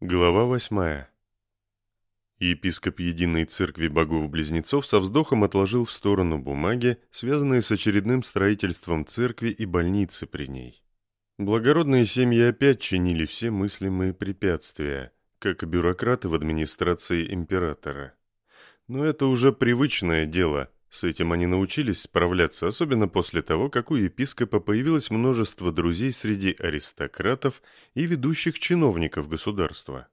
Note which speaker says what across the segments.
Speaker 1: Глава восьмая. Епископ Единой Церкви Богов-Близнецов со вздохом отложил в сторону бумаги, связанные с очередным строительством церкви и больницы при ней. Благородные семьи опять чинили все мыслимые препятствия, как бюрократы в администрации императора. Но это уже привычное дело, с этим они научились справляться, особенно после того, как у епископа появилось множество друзей среди аристократов и ведущих чиновников государства.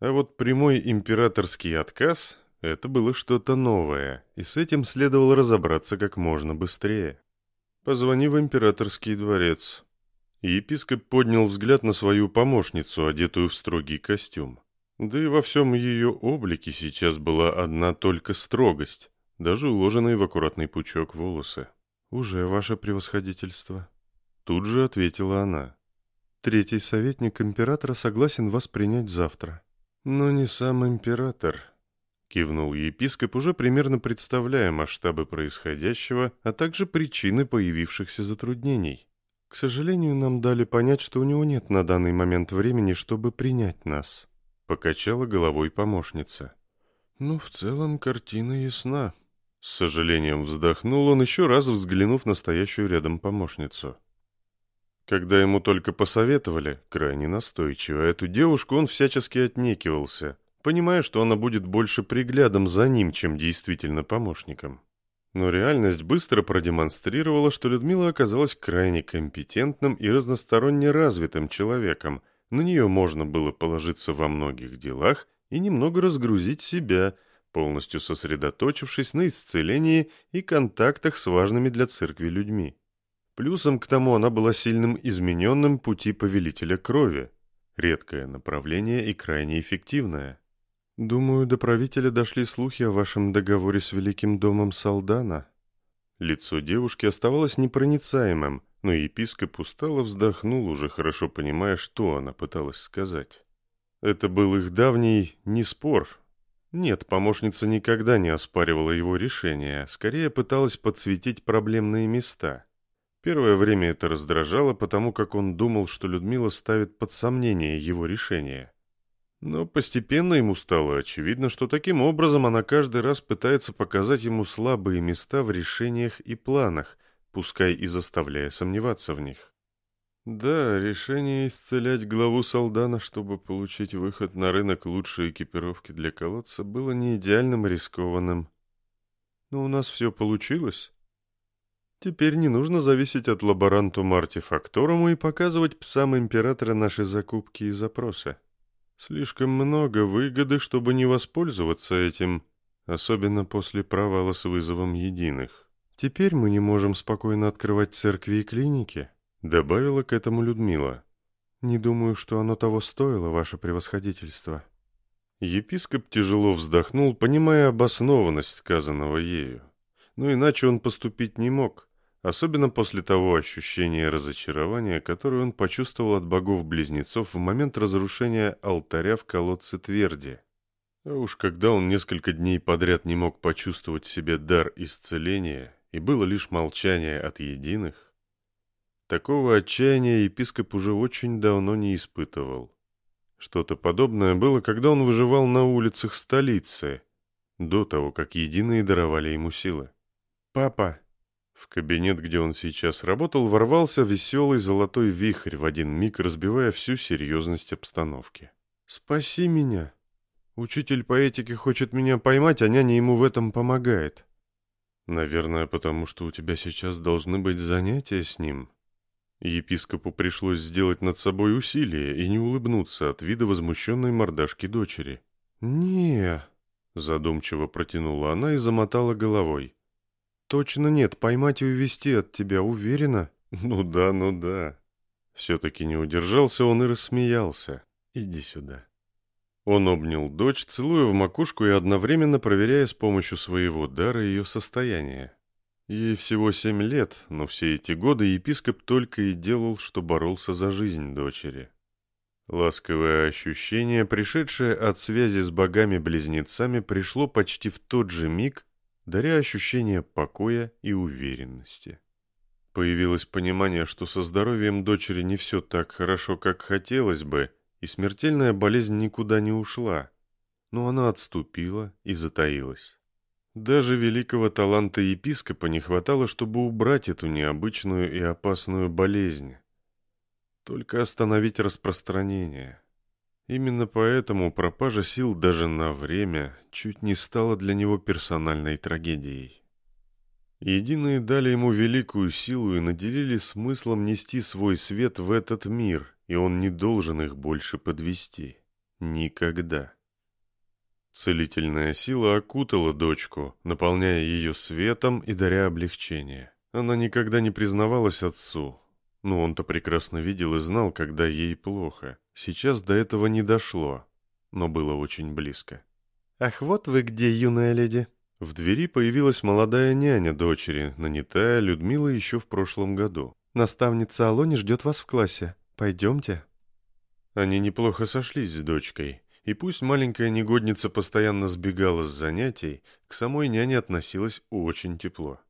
Speaker 1: А вот прямой императорский отказ – это было что-то новое, и с этим следовало разобраться как можно быстрее. «Позвони в императорский дворец». Епископ поднял взгляд на свою помощницу, одетую в строгий костюм. Да и во всем ее облике сейчас была одна только строгость, даже уложенные в аккуратный пучок волосы. «Уже ваше превосходительство». Тут же ответила она. «Третий советник императора согласен вас принять завтра». «Но не сам император», — кивнул епископ, уже примерно представляя масштабы происходящего, а также причины появившихся затруднений. «К сожалению, нам дали понять, что у него нет на данный момент времени, чтобы принять нас», — покачала головой помощница. «Ну, в целом, картина ясна», с сожалением вздохнул он, еще раз взглянув на стоящую рядом помощницу. Когда ему только посоветовали, крайне настойчиво, эту девушку он всячески отнекивался, понимая, что она будет больше приглядом за ним, чем действительно помощником. Но реальность быстро продемонстрировала, что Людмила оказалась крайне компетентным и разносторонне развитым человеком, на нее можно было положиться во многих делах и немного разгрузить себя – полностью сосредоточившись на исцелении и контактах с важными для церкви людьми. Плюсом к тому она была сильным измененным пути повелителя крови, редкое направление и крайне эффективное. «Думаю, до правителя дошли слухи о вашем договоре с Великим домом Салдана». Лицо девушки оставалось непроницаемым, но епископ устало вздохнул, уже хорошо понимая, что она пыталась сказать. Это был их давний не спор, нет, помощница никогда не оспаривала его решение, скорее пыталась подсветить проблемные места. Первое время это раздражало, потому как он думал, что Людмила ставит под сомнение его решение. Но постепенно ему стало очевидно, что таким образом она каждый раз пытается показать ему слабые места в решениях и планах, пускай и заставляя сомневаться в них. Да, решение исцелять главу Салдана, чтобы получить выход на рынок лучшей экипировки для колодца, было не идеальным и рискованным. Но у нас все получилось. Теперь не нужно зависеть от лаборанту артефакторуму и показывать псам императора наши закупки и запросы. Слишком много выгоды, чтобы не воспользоваться этим, особенно после провала с вызовом единых. Теперь мы не можем спокойно открывать церкви и клиники. Добавила к этому Людмила. «Не думаю, что оно того стоило, ваше превосходительство». Епископ тяжело вздохнул, понимая обоснованность сказанного ею. Но иначе он поступить не мог, особенно после того ощущения разочарования, которое он почувствовал от богов-близнецов в момент разрушения алтаря в колодце Тверди. А уж когда он несколько дней подряд не мог почувствовать в себе дар исцеления, и было лишь молчание от единых, Такого отчаяния епископ уже очень давно не испытывал. Что-то подобное было, когда он выживал на улицах столицы, до того, как единые даровали ему силы. «Папа!» В кабинет, где он сейчас работал, ворвался веселый золотой вихрь, в один миг разбивая всю серьезность обстановки. «Спаси меня! Учитель по этике хочет меня поймать, а няня ему в этом помогает». «Наверное, потому что у тебя сейчас должны быть занятия с ним», Епископу пришлось сделать над собой усилие и не улыбнуться от вида возмущенной мордашки дочери. не задумчиво протянула она и замотала головой. «Точно нет, поймать и увести от тебя, уверена?» «Ну да, ну да». Все-таки не удержался он и рассмеялся. «Иди сюда». Он обнял дочь, целуя в макушку и одновременно проверяя с помощью своего дара ее состояние. Ей всего семь лет, но все эти годы епископ только и делал, что боролся за жизнь дочери. Ласковое ощущение, пришедшее от связи с богами-близнецами, пришло почти в тот же миг, даря ощущение покоя и уверенности. Появилось понимание, что со здоровьем дочери не все так хорошо, как хотелось бы, и смертельная болезнь никуда не ушла, но она отступила и затаилась. Даже великого таланта епископа не хватало, чтобы убрать эту необычную и опасную болезнь. Только остановить распространение. Именно поэтому пропажа сил даже на время чуть не стала для него персональной трагедией. Единые дали ему великую силу и наделили смыслом нести свой свет в этот мир, и он не должен их больше подвести. Никогда. Целительная сила окутала дочку, наполняя ее светом и даря облегчение. Она никогда не признавалась отцу, но он-то прекрасно видел и знал, когда ей плохо. Сейчас до этого не дошло, но было очень близко.
Speaker 2: «Ах, вот вы где, юная леди!»
Speaker 1: В двери появилась молодая няня дочери, нанятая Людмила еще в прошлом году.
Speaker 2: «Наставница Алони ждет вас в классе. Пойдемте».
Speaker 1: Они неплохо сошлись с дочкой, и пусть маленькая негодница постоянно сбегала с занятий, к самой няне относилась очень тепло.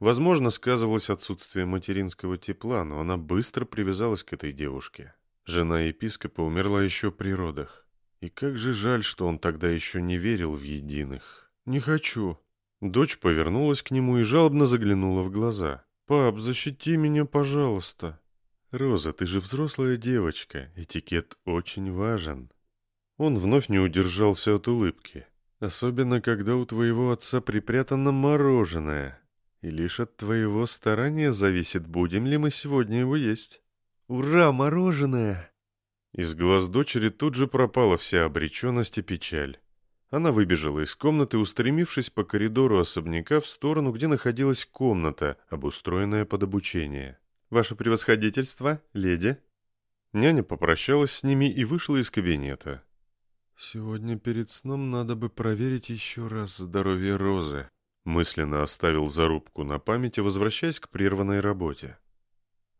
Speaker 1: Возможно, сказывалось отсутствие материнского тепла, но она быстро привязалась к этой девушке. Жена епископа умерла еще при родах. И как же жаль, что он тогда еще не верил в единых. «Не хочу». Дочь повернулась к нему и жалобно заглянула в глаза. «Пап, защити меня, пожалуйста». «Роза, ты же взрослая девочка, этикет очень важен». Он вновь не удержался от улыбки. «Особенно, когда у твоего отца припрятано мороженое, и лишь от твоего старания зависит, будем ли мы сегодня его есть».
Speaker 2: «Ура, мороженое!»
Speaker 1: Из глаз дочери тут же пропала вся обреченность и печаль. Она выбежала из комнаты, устремившись по коридору особняка в сторону, где находилась комната, обустроенная под обучение.
Speaker 2: «Ваше превосходительство, леди!»
Speaker 1: Няня попрощалась с ними и вышла из кабинета.
Speaker 2: «Сегодня перед сном надо бы проверить еще раз здоровье Розы»,
Speaker 1: мысленно оставил зарубку на памяти, возвращаясь к прерванной работе.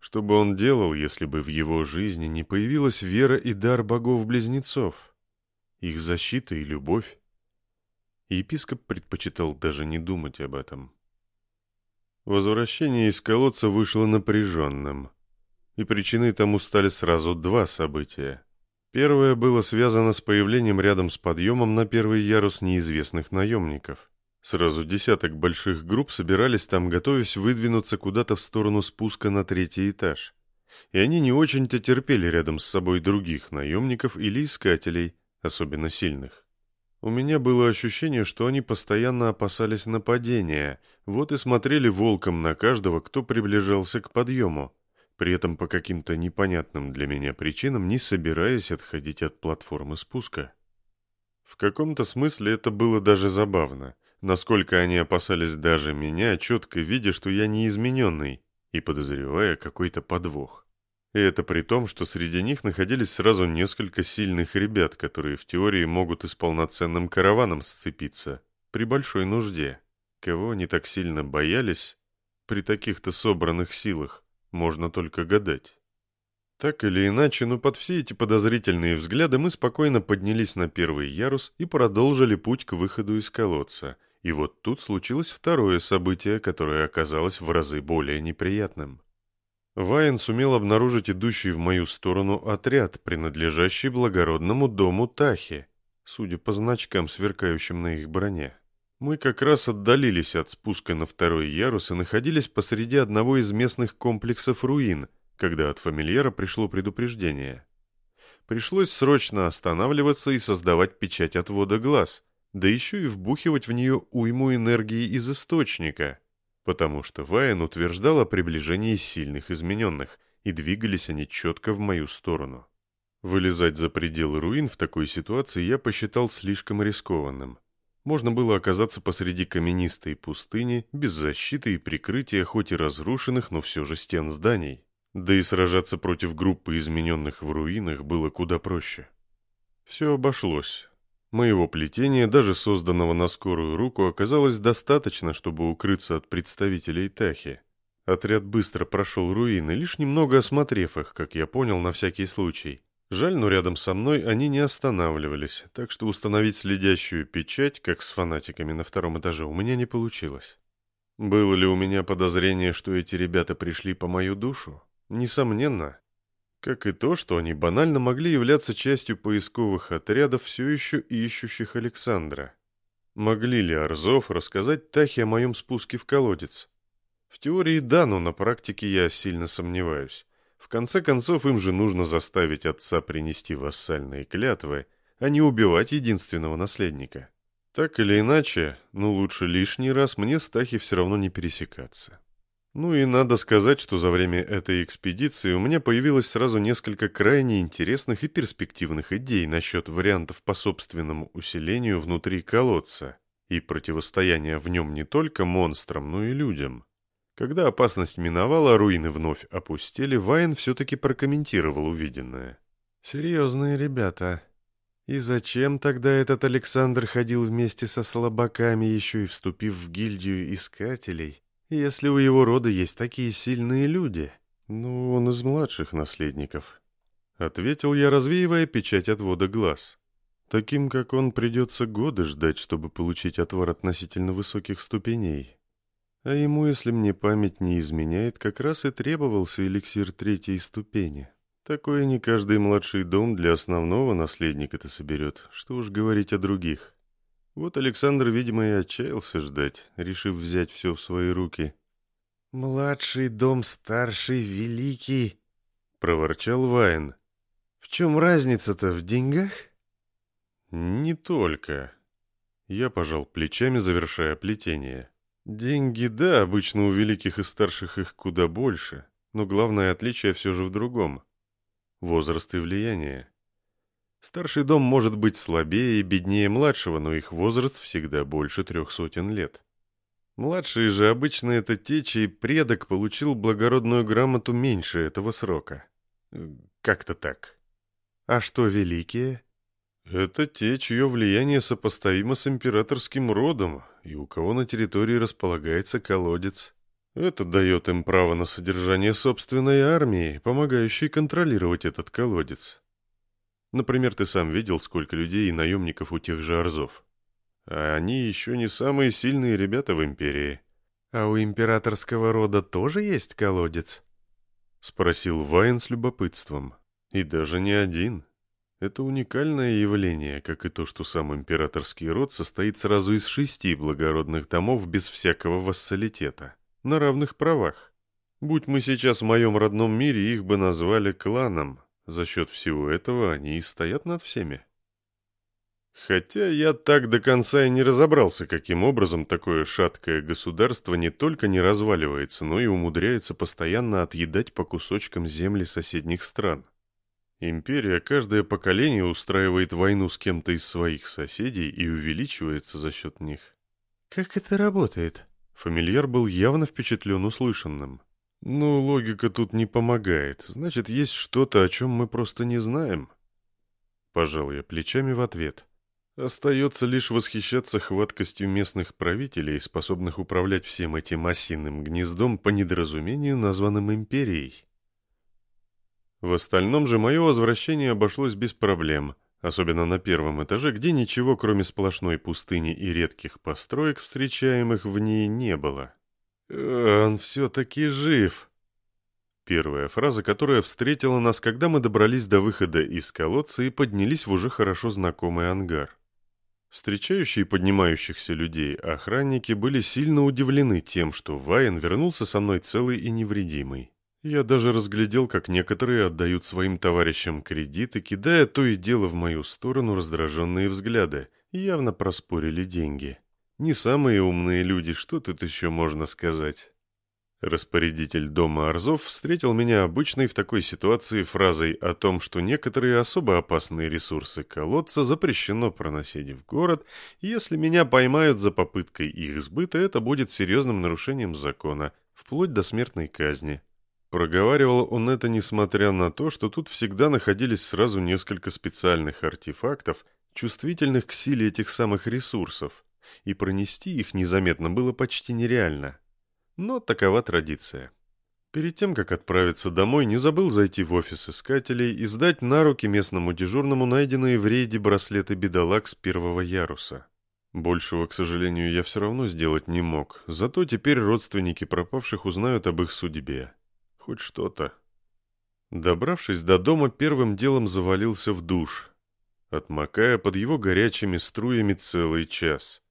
Speaker 1: Что бы он делал, если бы в его жизни не появилась вера и дар богов-близнецов? Их защита и любовь? Епископ предпочитал даже не думать об этом. Возвращение из колодца вышло напряженным, и причиной тому стали сразу два события. Первое было связано с появлением рядом с подъемом на первый ярус неизвестных наемников – Сразу десяток больших групп собирались там, готовясь выдвинуться куда-то в сторону спуска на третий этаж. И они не очень-то терпели рядом с собой других наемников или искателей, особенно сильных. У меня было ощущение, что они постоянно опасались нападения, вот и смотрели волком на каждого, кто приближался к подъему, при этом по каким-то непонятным для меня причинам не собираясь отходить от платформы спуска. В каком-то смысле это было даже забавно – Насколько они опасались даже меня, четко видя, что я не измененный, и подозревая какой-то подвох. И это при том, что среди них находились сразу несколько сильных ребят, которые в теории могут и с полноценным караваном сцепиться, при большой нужде. Кого они так сильно боялись, при таких-то собранных силах, можно только гадать. Так или иначе, но под все эти подозрительные взгляды мы спокойно поднялись на первый ярус и продолжили путь к выходу из колодца, и вот тут случилось второе событие, которое оказалось в разы более неприятным. Вайн сумел обнаружить идущий в мою сторону отряд, принадлежащий благородному дому Тахи, судя по значкам, сверкающим на их броне. Мы как раз отдалились от спуска на второй ярус и находились посреди одного из местных комплексов руин, когда от фамильяра пришло предупреждение. Пришлось срочно останавливаться и создавать печать отвода глаз — да еще и вбухивать в нее уйму энергии из источника, потому что Вайен утверждал о приближении сильных измененных, и двигались они четко в мою сторону. Вылезать за пределы руин в такой ситуации я посчитал слишком рискованным. Можно было оказаться посреди каменистой пустыни, без защиты и прикрытия хоть и разрушенных, но все же стен зданий. Да и сражаться против группы измененных в руинах было куда проще. Все обошлось. Моего плетения, даже созданного на скорую руку, оказалось достаточно, чтобы укрыться от представителей Тахи. Отряд быстро прошел руины, лишь немного осмотрев их, как я понял, на всякий случай. Жаль, но рядом со мной они не останавливались, так что установить следящую печать, как с фанатиками на втором этаже, у меня не получилось. Было ли у меня подозрение, что эти ребята пришли по мою душу? Несомненно. Как и то, что они банально могли являться частью поисковых отрядов, все еще ищущих Александра. Могли ли Арзов рассказать Тахе о моем спуске в колодец? В теории да, но на практике я сильно сомневаюсь. В конце концов, им же нужно заставить отца принести вассальные клятвы, а не убивать единственного наследника. Так или иначе, ну лучше лишний раз мне с Тахи все равно не пересекаться. Ну и надо сказать, что за время этой экспедиции у меня появилось сразу несколько крайне интересных и перспективных идей насчет вариантов по собственному усилению внутри колодца и противостояния в нем не только монстрам, но и людям. Когда опасность миновала, руины вновь опустили, Вайн все-таки прокомментировал увиденное.
Speaker 2: «Серьезные ребята. И зачем тогда этот Александр ходил вместе со слабаками, еще и вступив в гильдию искателей, если у его рода есть такие сильные люди?»
Speaker 1: «Ну, он из младших наследников», — ответил я, развеивая печать отвода глаз. «Таким, как он, придется годы ждать, чтобы получить отвар относительно высоких ступеней». А ему, если мне память не изменяет, как раз и требовался эликсир третьей ступени. Такое не каждый младший дом для основного наследника-то соберет, что уж говорить о других. Вот Александр, видимо, и отчаялся ждать, решив взять все в свои руки.
Speaker 2: «Младший дом, старший, великий», —
Speaker 1: проворчал Вайн.
Speaker 2: «В чем разница-то, в деньгах?»
Speaker 1: «Не только». Я пожал плечами, завершая плетение. Деньги, да, обычно у великих и старших их куда больше, но главное отличие все же в другом. Возраст и влияние. Старший дом может быть слабее и беднее младшего, но их возраст всегда больше трех сотен лет. Младшие же обычно это те, чей предок получил благородную грамоту меньше этого срока. Как-то так.
Speaker 2: А что великие?
Speaker 1: Это те, чье влияние сопоставимо с императорским родом, и у кого на территории располагается колодец. Это дает им право на содержание собственной армии, помогающей контролировать этот колодец. Например, ты сам видел, сколько людей и наемников у тех же Арзов. А они еще не самые сильные ребята в империи.
Speaker 2: А у императорского рода тоже есть колодец?
Speaker 1: Спросил Вайн с любопытством. И даже не один. Это уникальное явление, как и то, что сам императорский род состоит сразу из шести благородных домов без всякого вассалитета, на равных правах. Будь мы сейчас в моем родном мире, их бы назвали кланом. За счет всего этого они и стоят над всеми. Хотя я так до конца и не разобрался, каким образом такое шаткое государство не только не разваливается, но и умудряется постоянно отъедать по кусочкам земли соседних стран. Империя каждое поколение устраивает войну с кем-то из своих соседей и увеличивается за счет них.
Speaker 2: «Как это работает?»
Speaker 1: Фамильяр был явно впечатлен услышанным. «Ну, логика тут не помогает. Значит, есть что-то, о чем мы просто не знаем». Пожал я плечами в ответ. Остается лишь восхищаться хваткостью местных правителей, способных управлять всем этим осиным гнездом по недоразумению, названным империей. В остальном же мое возвращение обошлось без проблем, особенно на первом этаже, где ничего, кроме сплошной пустыни и редких построек, встречаемых в ней, не было. «Он все-таки жив!» Первая фраза, которая встретила нас, когда мы добрались до выхода из колодца и поднялись в уже хорошо знакомый ангар. Встречающие поднимающихся людей охранники были сильно удивлены тем, что Вайен вернулся со мной целый и невредимый. Я даже разглядел, как некоторые отдают своим товарищам кредиты, кидая то и дело в мою сторону раздраженные взгляды, явно проспорили деньги. Не самые умные люди, что тут еще можно сказать? Распорядитель дома Арзов встретил меня обычной в такой ситуации фразой о том, что некоторые особо опасные ресурсы колодца запрещено проносить в город, и если меня поймают за попыткой их сбыта, это будет серьезным нарушением закона, вплоть до смертной казни. Проговаривал он это несмотря на то, что тут всегда находились сразу несколько специальных артефактов, чувствительных к силе этих самых ресурсов, и пронести их незаметно было почти нереально. Но такова традиция. Перед тем, как отправиться домой, не забыл зайти в офис искателей и сдать на руки местному дежурному найденные в рейде браслеты бедолаг с первого яруса. Большего, к сожалению, я все равно сделать не мог, зато теперь родственники пропавших узнают об их судьбе. Хоть что-то. Добравшись до дома, первым делом завалился в душ, отмокая под его горячими струями целый час.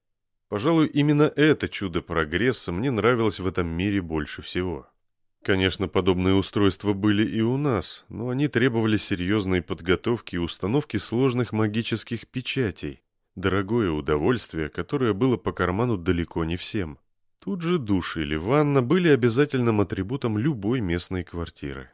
Speaker 1: Пожалуй, именно это чудо прогресса мне нравилось в этом мире больше всего. Конечно, подобные устройства были и у нас, но они требовали серьезной подготовки и установки сложных магических печатей. Дорогое удовольствие, которое было по карману далеко не всем. Тут же душ или ванна были обязательным атрибутом любой местной квартиры.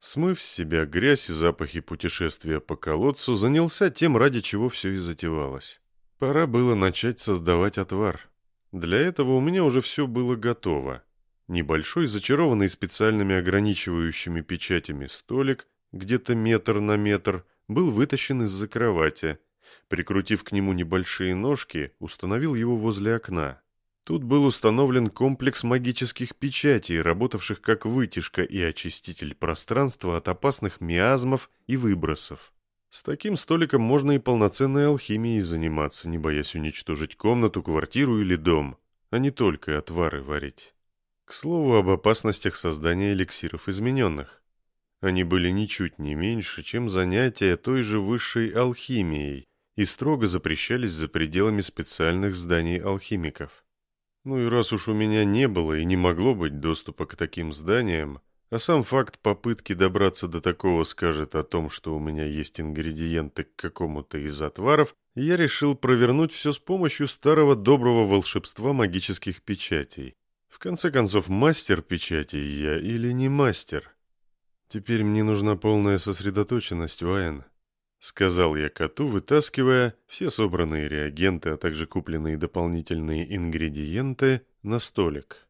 Speaker 1: Смыв с себя грязь и запахи путешествия по колодцу, занялся тем, ради чего все и затевалось. Пора было начать создавать отвар. Для этого у меня уже все было готово. Небольшой, зачарованный специальными ограничивающими печатями столик, где-то метр на метр, был вытащен из-за кровати. Прикрутив к нему небольшие ножки, установил его возле окна. Тут был установлен комплекс магических печатей, работавших как вытяжка и очиститель пространства от опасных миазмов и выбросов. С таким столиком можно и полноценной алхимией заниматься, не боясь уничтожить комнату, квартиру или дом, а не только отвары варить. К слову об опасностях создания эликсиров измененных. Они были ничуть не меньше, чем занятия той же высшей алхимией и строго запрещались за пределами специальных зданий алхимиков. Ну и раз уж у меня не было и не могло быть доступа к таким зданиям, а сам факт попытки добраться до такого скажет о том, что у меня есть ингредиенты к какому-то из отваров, я решил провернуть все с помощью старого доброго волшебства магических печатей. В конце концов, мастер печатей я или не мастер? Теперь мне нужна полная сосредоточенность, Вайен. Сказал я коту, вытаскивая все собранные реагенты, а также купленные дополнительные ингредиенты на столик.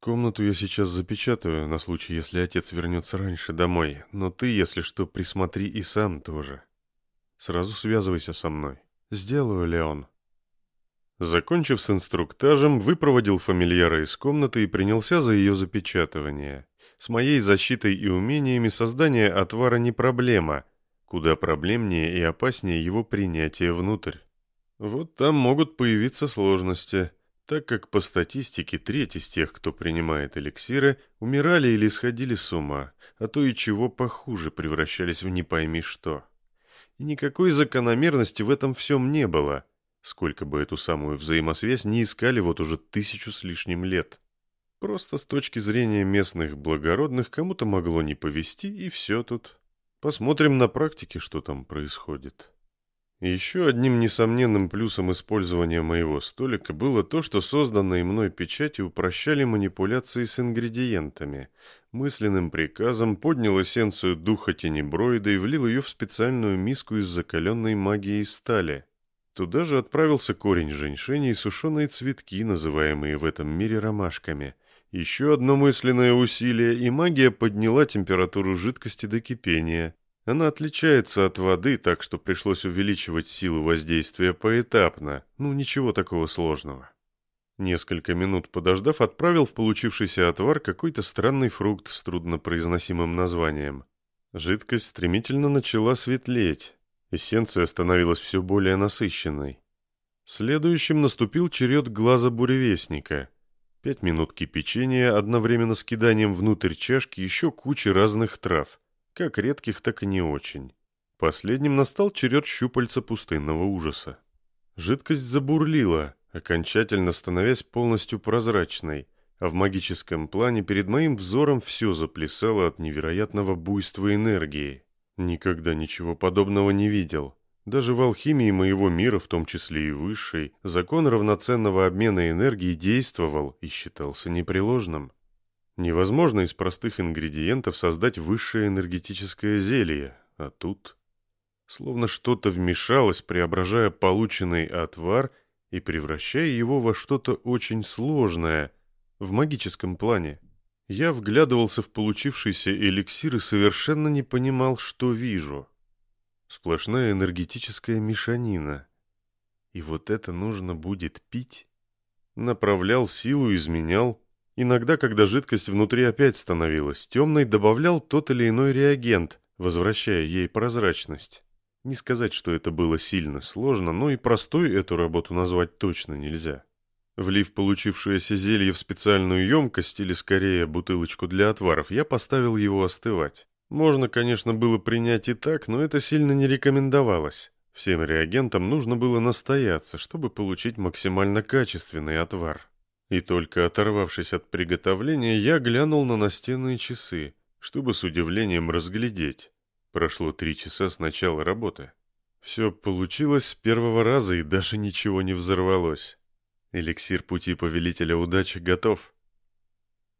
Speaker 1: Комнату я сейчас запечатаю, на случай, если отец вернется раньше домой, но ты, если что, присмотри и сам тоже. Сразу связывайся со мной. Сделаю, Леон. Закончив с инструктажем, выпроводил фамильяра из комнаты и принялся за ее запечатывание. С моей защитой и умениями создание отвара не проблема, куда проблемнее и опаснее его принятие внутрь. Вот там могут появиться сложности, так как по статистике треть из тех, кто принимает эликсиры, умирали или сходили с ума, а то и чего похуже превращались в не пойми что. И никакой закономерности в этом всем не было – Сколько бы эту самую взаимосвязь не искали вот уже тысячу с лишним лет. Просто с точки зрения местных благородных кому-то могло не повести, и все тут. Посмотрим на практике, что там происходит. Еще одним несомненным плюсом использования моего столика было то, что созданные мной печати упрощали манипуляции с ингредиентами. Мысленным приказом поднял эссенцию духа тенеброида и влил ее в специальную миску из закаленной магией стали. Туда же отправился корень женьшени и сушеные цветки, называемые в этом мире ромашками. Еще одно мысленное усилие, и магия подняла температуру жидкости до кипения. Она отличается от воды, так что пришлось увеличивать силу воздействия поэтапно. Ну, ничего такого сложного. Несколько минут подождав, отправил в получившийся отвар какой-то странный фрукт с труднопроизносимым названием. Жидкость стремительно начала светлеть. Эссенция становилась все более насыщенной. Следующим наступил черед глаза буревестника. Пять минут кипячения, одновременно с киданием внутрь чашки еще кучи разных трав, как редких, так и не очень. Последним настал черед щупальца пустынного ужаса. Жидкость забурлила, окончательно становясь полностью прозрачной, а в магическом плане перед моим взором все заплясало от невероятного буйства энергии. Никогда ничего подобного не видел. Даже в алхимии моего мира, в том числе и высшей, закон равноценного обмена энергии действовал и считался непреложным. Невозможно из простых ингредиентов создать высшее энергетическое зелье, а тут... Словно что-то вмешалось, преображая полученный отвар и превращая его во что-то очень сложное в магическом плане. Я вглядывался в получившийся эликсир и совершенно не понимал, что вижу. Сплошная энергетическая мешанина. И вот это нужно будет пить? Направлял силу, изменял. Иногда, когда жидкость внутри опять становилась темной, добавлял тот или иной реагент, возвращая ей прозрачность. Не сказать, что это было сильно сложно, но и простой эту работу назвать точно нельзя. Влив получившееся зелье в специальную емкость или скорее бутылочку для отваров, я поставил его остывать. Можно, конечно, было принять и так, но это сильно не рекомендовалось. Всем реагентам нужно было настояться, чтобы получить максимально качественный отвар. И только оторвавшись от приготовления, я глянул на настенные часы, чтобы с удивлением разглядеть. Прошло три часа с начала работы. Все получилось с первого раза и даже ничего не взорвалось. Эликсир пути повелителя удачи готов.